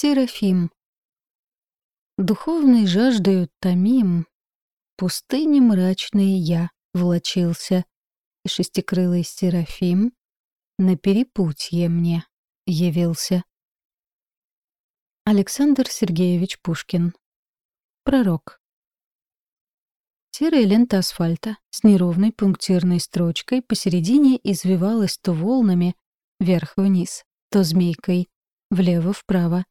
Серафим. Духовной жаждою томим, Пустыни мрачные я влочился, И шестикрылый Серафим На перепутье мне явился. Александр Сергеевич Пушкин. Пророк. Серая лента асфальта с неровной пунктирной строчкой посередине извивалась то волнами вверх-вниз, то змейкой, влево-вправо.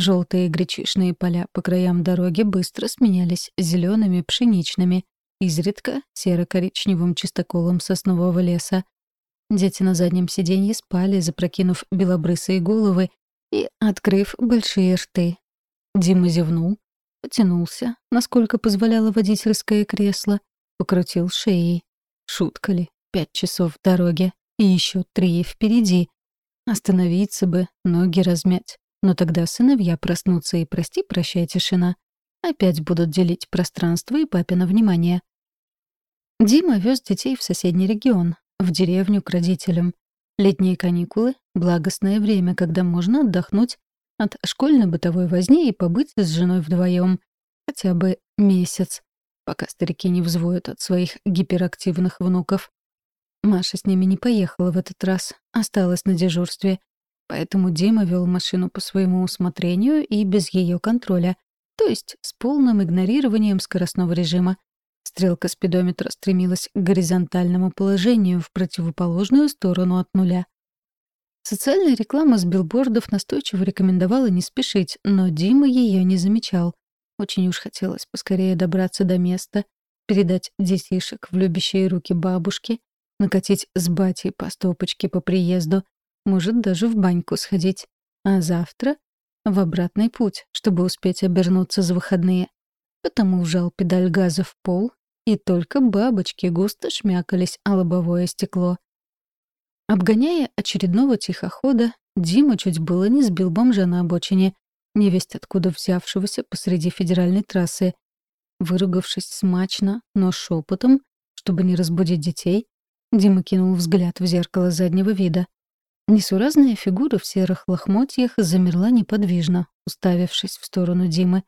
Желтые гречишные поля по краям дороги быстро сменялись зелеными пшеничными, изредка серо-коричневым чистоколом соснового леса. Дети на заднем сиденье спали, запрокинув белобрысые головы и открыв большие рты. Дима зевнул, потянулся, насколько позволяло водительское кресло, покрутил шеей. Шутка ли? Пять часов дороги и еще три впереди. Остановиться бы, ноги размять. Но тогда сыновья проснутся и прости-прощай тишина. Опять будут делить пространство и папино внимание. Дима вез детей в соседний регион, в деревню к родителям. Летние каникулы — благостное время, когда можно отдохнуть от школьно-бытовой возни и побыть с женой вдвоем хотя бы месяц, пока старики не взвоют от своих гиперактивных внуков. Маша с ними не поехала в этот раз, осталась на дежурстве, Поэтому Дима вел машину по своему усмотрению и без ее контроля, то есть с полным игнорированием скоростного режима. Стрелка спидометра стремилась к горизонтальному положению в противоположную сторону от нуля. Социальная реклама с билбордов настойчиво рекомендовала не спешить, но Дима ее не замечал. Очень уж хотелось поскорее добраться до места, передать детишек в любящие руки бабушки, накатить с батей по стопочке по приезду, может даже в баньку сходить. А завтра — в обратный путь, чтобы успеть обернуться за выходные. Потому вжал педаль газа в пол, и только бабочки густо шмякались о лобовое стекло. Обгоняя очередного тихохода, Дима чуть было не сбил бомжа на обочине, невесть откуда взявшегося посреди федеральной трассы. Выругавшись смачно, но шепотом, чтобы не разбудить детей, Дима кинул взгляд в зеркало заднего вида. Несуразная фигура в серых лохмотьях замерла неподвижно, уставившись в сторону Димы.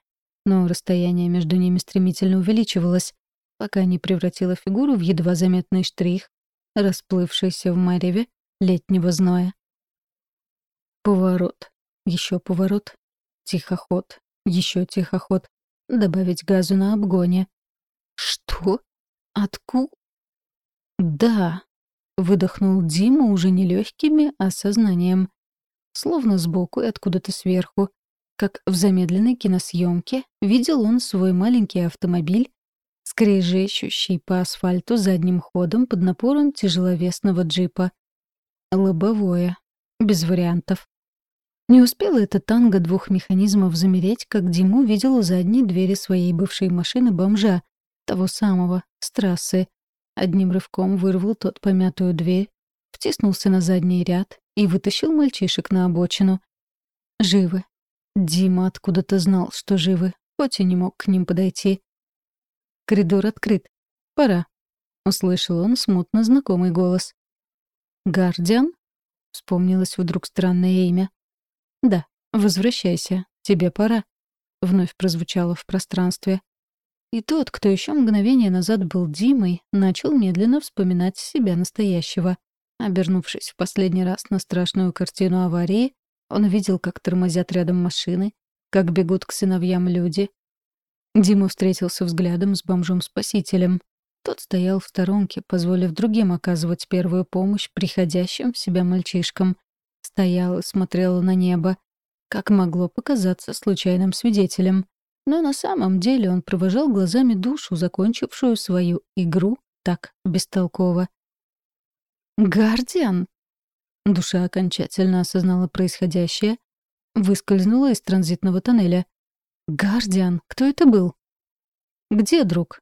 Но расстояние между ними стремительно увеличивалось, пока не превратило фигуру в едва заметный штрих, расплывшийся в мареве летнего зноя. Поворот. Еще поворот. Тихоход. Еще тихоход. Добавить газу на обгоне. Что? Отку? Да, Выдохнул Дима уже не легкими, а сознанием. Словно сбоку и откуда-то сверху. Как в замедленной киносъемке видел он свой маленький автомобиль, скрежещущий по асфальту задним ходом под напором тяжеловесного джипа. Лобовое. Без вариантов. Не успела эта танго двух механизмов замереть, как Диму видел у задней двери своей бывшей машины бомжа, того самого, с трассы, Одним рывком вырвал тот помятую дверь, втиснулся на задний ряд и вытащил мальчишек на обочину. Живы. Дима откуда-то знал, что живы, хоть и не мог к ним подойти. Коридор открыт. Пора. Услышал он смутно знакомый голос. «Гардиан?» — вспомнилось вдруг странное имя. «Да, возвращайся, тебе пора», — вновь прозвучало в пространстве. И тот, кто еще мгновение назад был Димой, начал медленно вспоминать себя настоящего. Обернувшись в последний раз на страшную картину аварии, он видел, как тормозят рядом машины, как бегут к сыновьям люди. Дима встретился взглядом с бомжом-спасителем. Тот стоял в сторонке, позволив другим оказывать первую помощь приходящим в себя мальчишкам. Стоял и смотрел на небо, как могло показаться случайным свидетелем. Но на самом деле он провожал глазами душу, закончившую свою игру так бестолково. «Гардиан!» Душа окончательно осознала происходящее, выскользнула из транзитного тоннеля. «Гардиан! Кто это был?» «Где друг?»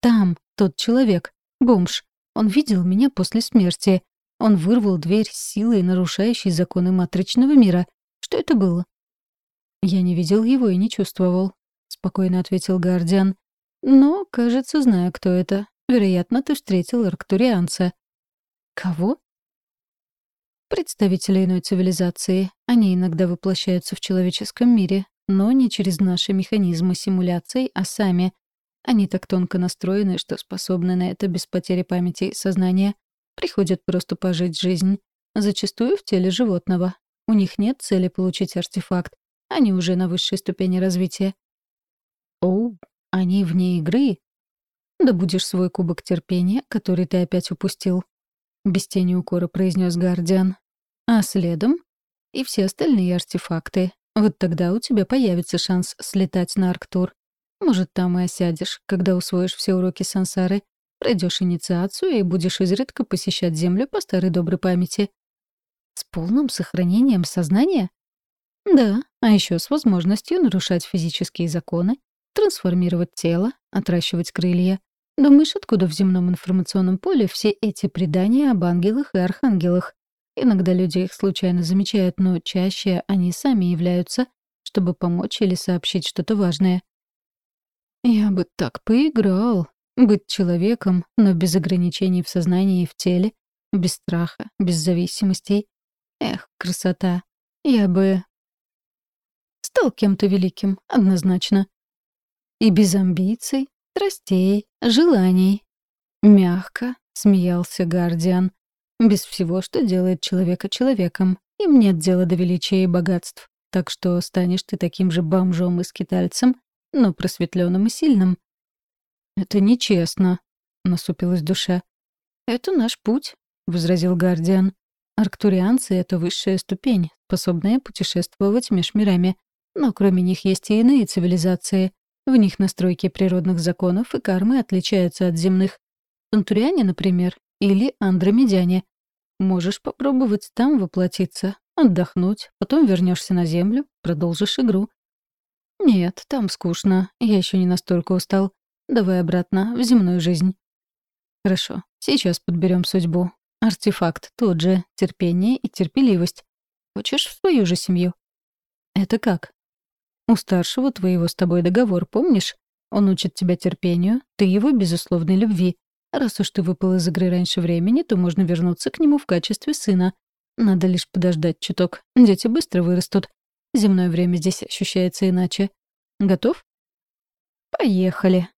«Там, тот человек, бомж. Он видел меня после смерти. Он вырвал дверь силой, нарушающей законы матричного мира. Что это было?» Я не видел его и не чувствовал. — спокойно ответил Гардиан. «Но, кажется, знаю, кто это. Вероятно, ты встретил арктурианца». «Кого?» Представители иной цивилизации. Они иногда воплощаются в человеческом мире, но не через наши механизмы симуляций, а сами. Они так тонко настроены, что способны на это без потери памяти и сознания. Приходят просто пожить жизнь. Зачастую в теле животного. У них нет цели получить артефакт. Они уже на высшей ступени развития. Оу, они вне игры? Да будешь свой кубок терпения, который ты опять упустил. Без тени укора произнес Гардиан. А следом и все остальные артефакты. Вот тогда у тебя появится шанс слетать на Арктур. Может, там и осядешь, когда усвоишь все уроки сансары, пройдешь инициацию и будешь изредка посещать Землю по старой доброй памяти. С полным сохранением сознания? Да, а еще с возможностью нарушать физические законы, трансформировать тело, отращивать крылья. Думаешь, откуда в земном информационном поле все эти предания об ангелах и архангелах? Иногда люди их случайно замечают, но чаще они сами являются, чтобы помочь или сообщить что-то важное. Я бы так поиграл. Быть человеком, но без ограничений в сознании и в теле, без страха, без зависимостей. Эх, красота. Я бы... Стал кем-то великим, однозначно. И без амбиций, страстей, желаний. Мягко смеялся Гардиан. Без всего, что делает человека человеком. Им нет дела до величия и богатств. Так что станешь ты таким же бомжом и скитальцем, но просветленным и сильным. «Это нечестно», — насупилась душа. «Это наш путь», — возразил Гардиан. «Арктурианцы — это высшая ступень, способная путешествовать меж мирами. Но кроме них есть и иные цивилизации. В них настройки природных законов и кармы отличаются от земных. Тантуриане, например, или андромедяне. Можешь попробовать там воплотиться, отдохнуть, потом вернешься на Землю, продолжишь игру. «Нет, там скучно. Я еще не настолько устал. Давай обратно, в земную жизнь». «Хорошо. Сейчас подберем судьбу. Артефакт тот же. Терпение и терпеливость. Хочешь в свою же семью?» «Это как?» «У старшего твоего с тобой договор, помнишь? Он учит тебя терпению, ты его безусловной любви. Раз уж ты выпал из игры раньше времени, то можно вернуться к нему в качестве сына. Надо лишь подождать чуток. Дети быстро вырастут. Земное время здесь ощущается иначе. Готов? Поехали.